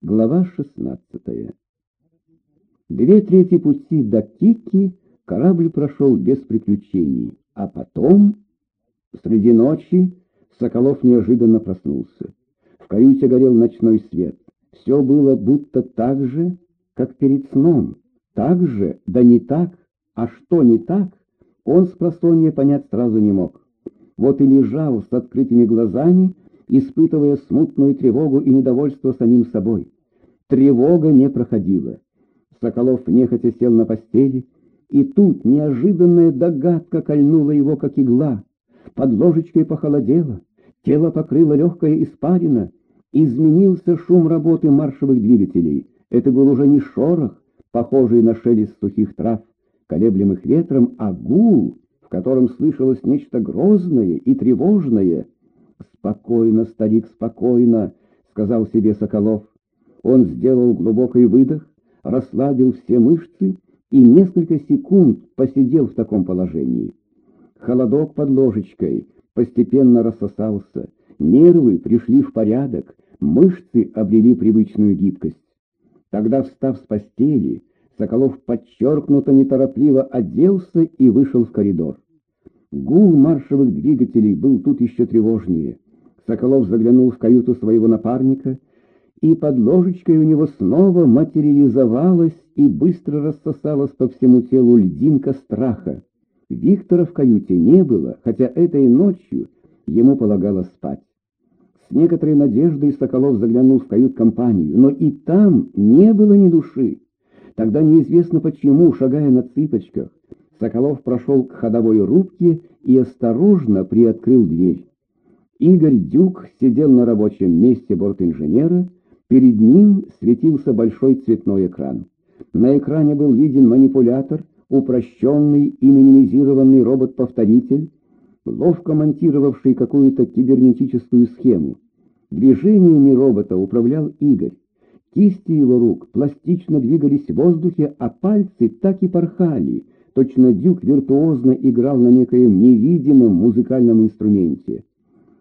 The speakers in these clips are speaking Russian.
Глава 16 Две трети пути до Кики корабль прошел без приключений, а потом, среди ночи, Соколов неожиданно проснулся. В каюте горел ночной свет. Все было будто так же, как перед сном. Так же, да не так. А что не так, он с просонья понять сразу не мог. Вот и лежал с открытыми глазами, испытывая смутную тревогу и недовольство самим собой. Тревога не проходила. Соколов нехотя сел на постели, и тут неожиданная догадка кольнула его, как игла. Под ложечкой похолодело, тело покрыло легкое испарина, изменился шум работы маршевых двигателей. Это был уже не шорох, похожий на шелест сухих трав, колеблемых ветром, а гул, в котором слышалось нечто грозное и тревожное — «Спокойно, старик, спокойно», — сказал себе Соколов. Он сделал глубокий выдох, расслабил все мышцы и несколько секунд посидел в таком положении. Холодок под ложечкой постепенно рассосался, нервы пришли в порядок, мышцы обрели привычную гибкость. Тогда, встав с постели, Соколов подчеркнуто неторопливо оделся и вышел в коридор. Гул маршевых двигателей был тут еще тревожнее. Соколов заглянул в каюту своего напарника, и под ложечкой у него снова материализовалась и быстро рассосалась по всему телу льдинка страха. Виктора в каюте не было, хотя этой ночью ему полагалось спать. С некоторой надеждой Соколов заглянул в кают-компанию, но и там не было ни души. Тогда неизвестно почему, шагая на цыпочках, Соколов прошел к ходовой рубке и осторожно приоткрыл дверь. Игорь Дюк сидел на рабочем месте бортинженера, перед ним светился большой цветной экран. На экране был виден манипулятор, упрощенный и минимизированный робот-повторитель, ловко монтировавший какую-то кибернетическую схему. Движениями робота управлял Игорь. Кисти его рук пластично двигались в воздухе, а пальцы так и порхали — Точно Дюк виртуозно играл на некоем невидимом музыкальном инструменте.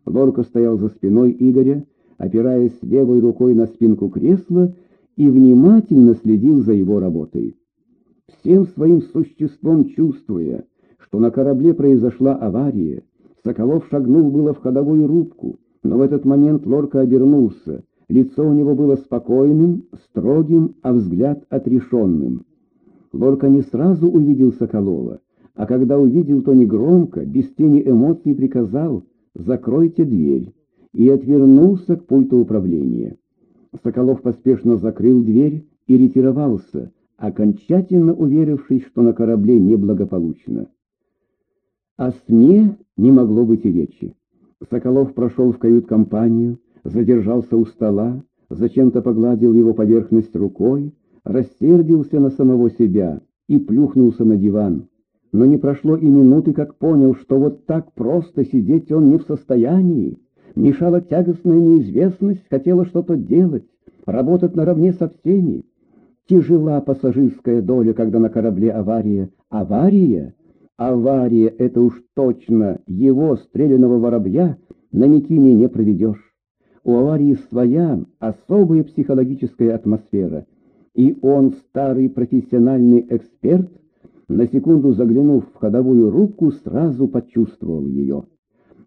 Лорка стоял за спиной Игоря, опираясь левой рукой на спинку кресла и внимательно следил за его работой. Всем своим существом чувствуя, что на корабле произошла авария, Соколов шагнул было в ходовую рубку, но в этот момент Лорка обернулся. Лицо у него было спокойным, строгим, а взгляд отрешенным. Лорка не сразу увидел Соколова, а когда увидел, то негромко, без тени эмоций приказал «закройте дверь» и отвернулся к пульту управления. Соколов поспешно закрыл дверь и ретировался, окончательно уверившись, что на корабле неблагополучно. О сне не могло быть и речи. Соколов прошел в кают-компанию, задержался у стола, зачем-то погладил его поверхность рукой, рассердился на самого себя и плюхнулся на диван. Но не прошло и минуты, как понял, что вот так просто сидеть он не в состоянии. Мешала тягостная неизвестность, хотела что-то делать, работать наравне со всеми. Тяжела пассажирская доля, когда на корабле авария. Авария? Авария — это уж точно его, стрелянного воробья, на Микине не проведешь. У аварии своя особая психологическая атмосфера — и он, старый профессиональный эксперт, на секунду заглянув в ходовую рубку, сразу почувствовал ее.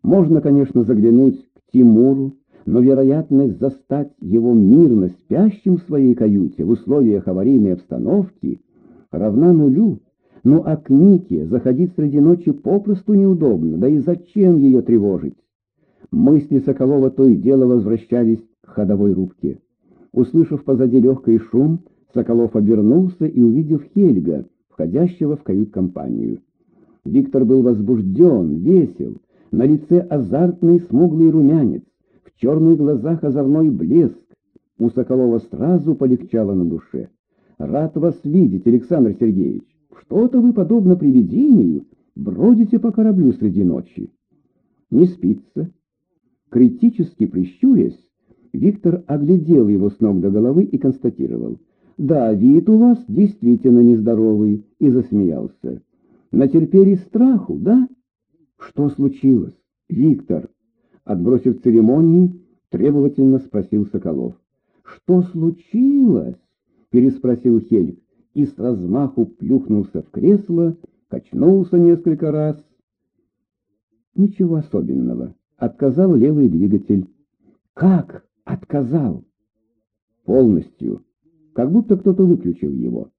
Можно, конечно, заглянуть к Тимуру, но вероятность застать его мирно спящим в своей каюте в условиях аварийной обстановки равна нулю. Ну а к Нике заходить среди ночи попросту неудобно, да и зачем ее тревожить? Мысли Соколова то и дело возвращались к ходовой рубке. Услышав позади легкий шум, Соколов обернулся и увидел Хельга, входящего в кают-компанию. Виктор был возбужден, весел, на лице азартный смуглый румянец, в черных глазах озорной блеск. У Соколова сразу полегчало на душе. «Рад вас видеть, Александр Сергеевич. Что-то вы, подобно привидению, бродите по кораблю среди ночи». «Не спится». Критически прищурясь, Виктор оглядел его с ног до головы и констатировал — да, вид у вас действительно нездоровый, и засмеялся. Натерпели страху, да? Что случилось, Виктор? Отбросив церемонии, требовательно спросил Соколов. «Что случилось?» — переспросил Хельг и с размаху плюхнулся в кресло, качнулся несколько раз. Ничего особенного. Отказал левый двигатель. Как отказал? Полностью. Как будто кто-то выключил его.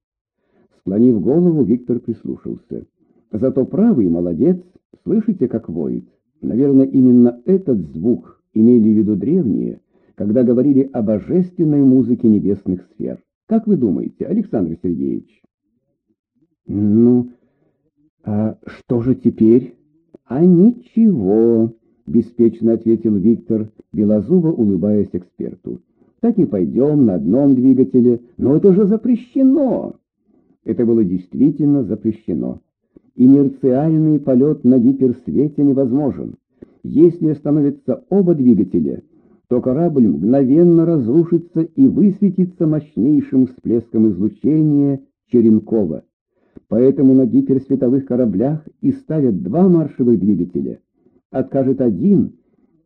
Склонив голову, Виктор прислушался. Зато правый молодец, слышите, как воет? Наверное, именно этот звук имели в виду древние, когда говорили о божественной музыке небесных сфер. Как вы думаете, Александр Сергеевич? Ну, а что же теперь? А ничего, беспечно ответил Виктор, белозубо улыбаясь эксперту. Так и пойдем на одном двигателе, но это же запрещено. Это было действительно запрещено. Инерциальный полет на гиперсвете невозможен. Если остановятся оба двигателя, то корабль мгновенно разрушится и высветится мощнейшим всплеском излучения Черенкова. Поэтому на гиперсветовых кораблях и ставят два маршевых двигателя. Откажет один,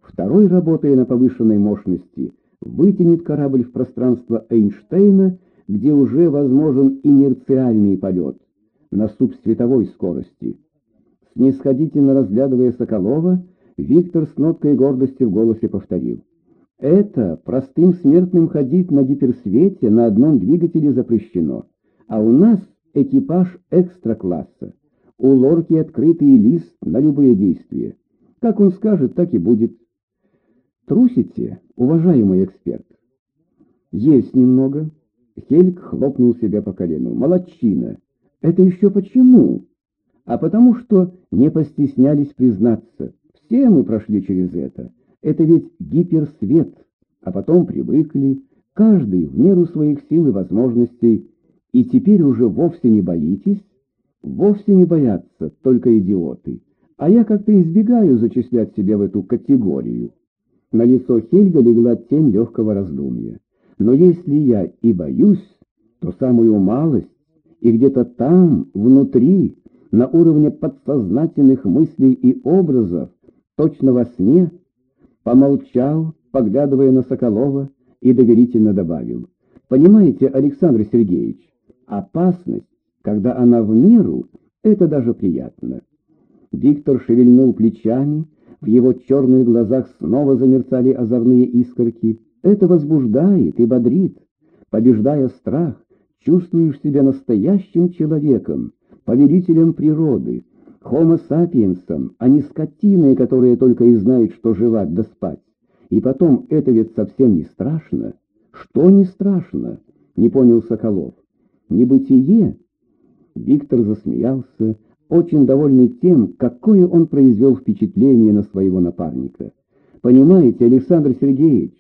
второй, работая на повышенной мощности, вытянет корабль в пространство Эйнштейна, где уже возможен инерциальный полет на субсветовой скорости. Снисходительно разглядывая Соколова, Виктор с ноткой гордости в голосе повторил. Это простым смертным ходить на гиперсвете на одном двигателе запрещено, а у нас экипаж экстра-класса. У лорки открытый лист на любые действия. Как он скажет, так и будет. Трусите, уважаемый эксперт? Есть немного. Хельк хлопнул себя по колену. Молодчина. Это еще почему? А потому что не постеснялись признаться. Все мы прошли через это. Это ведь гиперсвет, а потом привыкли, каждый в меру своих сил и возможностей, и теперь уже вовсе не боитесь? Вовсе не боятся только идиоты. А я как-то избегаю зачислять себя в эту категорию. На лицо Хельга легла тень легкого раздумья. Но если я и боюсь, то самую малость, и где-то там, внутри, на уровне подсознательных мыслей и образов, точно во сне, помолчал, поглядывая на Соколова, и доверительно добавил. «Понимаете, Александр Сергеевич, опасность, когда она в меру, это даже приятно». Виктор шевельнул плечами, в его черных глазах снова замерцали озорные искорки. Это возбуждает и бодрит. Побеждая страх, чувствуешь себя настоящим человеком, повелителем природы, Homo sapiensом, а не скотиной, которая только и знает, что жевать да спать. И потом, это ведь совсем не страшно. Что не страшно? Не понял Соколов. Небытие? Виктор засмеялся, очень довольный тем, какое он произвел впечатление на своего напарника. Понимаете, Александр Сергеевич,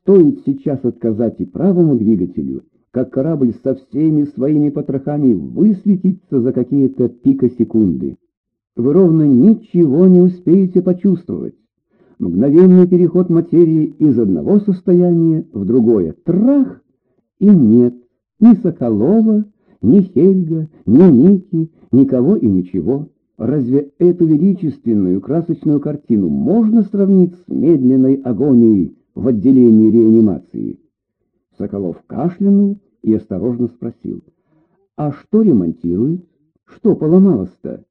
стоит сейчас отказать и правому двигателю, как корабль со всеми своими потрохами высветится за какие-то пикосекунды вы ровно ничего не успеете почувствовать. Мгновенный переход материи из одного состояния в другое. Трах! И нет ни Соколова, ни Хельга, ни Ники, никого и ничего. Разве эту величественную красочную картину можно сравнить с медленной агонией в отделении реанимации? Соколов кашлянул и осторожно спросил. «А что ремонтируют? Что поломалось-то?»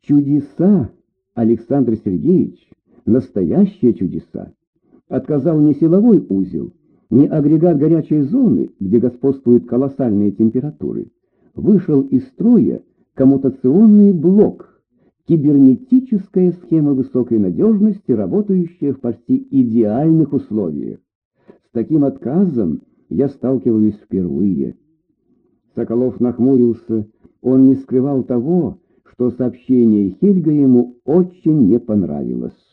Чудеса, Александр Сергеевич, настоящие чудеса. Отказал не силовой узел, не агрегат горячей зоны, где господствуют колоссальные температуры. Вышел из строя коммутационный блок, кибернетическая схема высокой надежности, работающая в почти идеальных условиях. С таким отказом я сталкиваюсь впервые. Соколов нахмурился, он не скрывал того, что сообщение Хельга ему очень не понравилось.